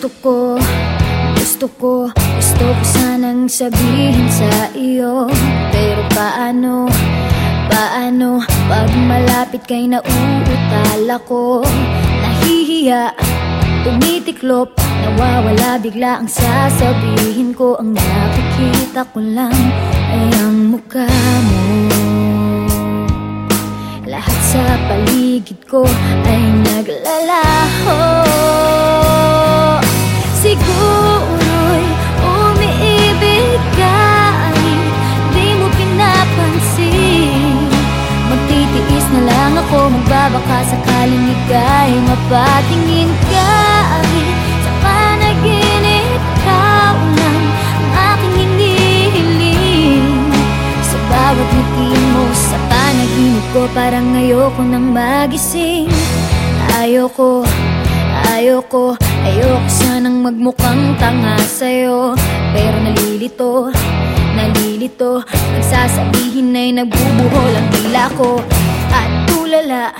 Gusto ko, gusto ko, gusto ko sanang sabihin sa iyo. Pero paano, paano Pag malapit kay nauutal ako? Nahihiya, tumitiklop Nawawala bigla ang sasabihin ko. Ang nakikita ko lang ay ang mukha mo. Lahat sa paligid ko ay naglalaho ako Magbabaka sakaling ika'y mapatingin ka Sa panaginip ikaw lang Ang aking hinihiling. Sa bawat ngiti mo Sa panaginip ko Parang ayoko nang magising. Ayoko Ayoko, ayoko sanang magmukhang tanga sa'yo. Pero nalilito, nalilito Nagsasabihin ay nagbubuhol ang tila ko tulala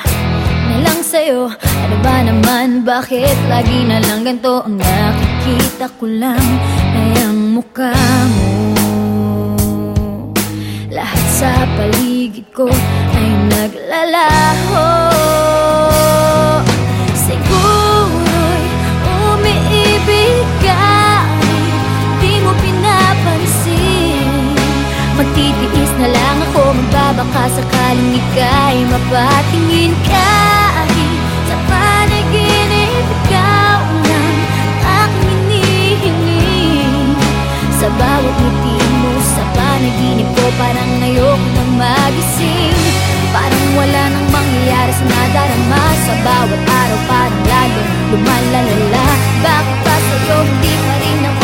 na lang sa'yo. Ano ba naman, bakit lagi na lang ganito Ang nakikita ko lang ay ang mukha mo? Lahat sa paligid ko ay naglalaho. Siguro'y umiibig ka Di pinapansin. Magtitiis na lang ako Magbabaka sakaling ika'y mapatingin ka Sa panaginip ikaw lang aking hinihiling Sa bawat ngiti mo sa panaginip ko Parang ayoko nang magising. Parang wala nang mangyayari sa nadarama. Sa bawat araw parang lalo lumalalala. Bakit pa sa'yo hindi pa rin ako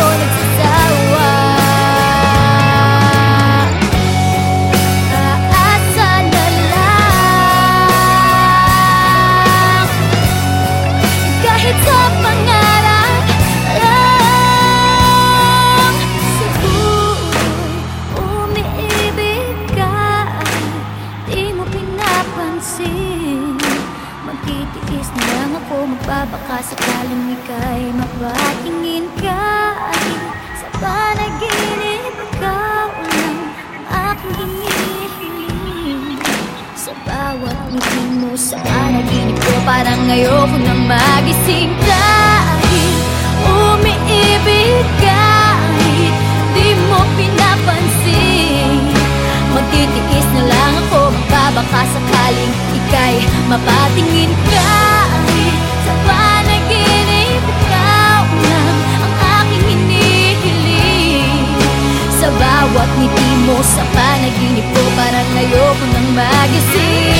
pinapansin Magtitiis na lang ako. Magbabaka sakaling ika'y mapatingin ka Sa panaginip ikaw lang Ang aking hinihiling Sa bawat ngiti mo. Sa panaginip ko Parang ayoko nang magising Kahit umiibig kahit ika'y mapatingin ka Sa panaginip ikaw lang Ang aking Sa bawat ngiti mo sa panaginip ko Parang ayoko nang magising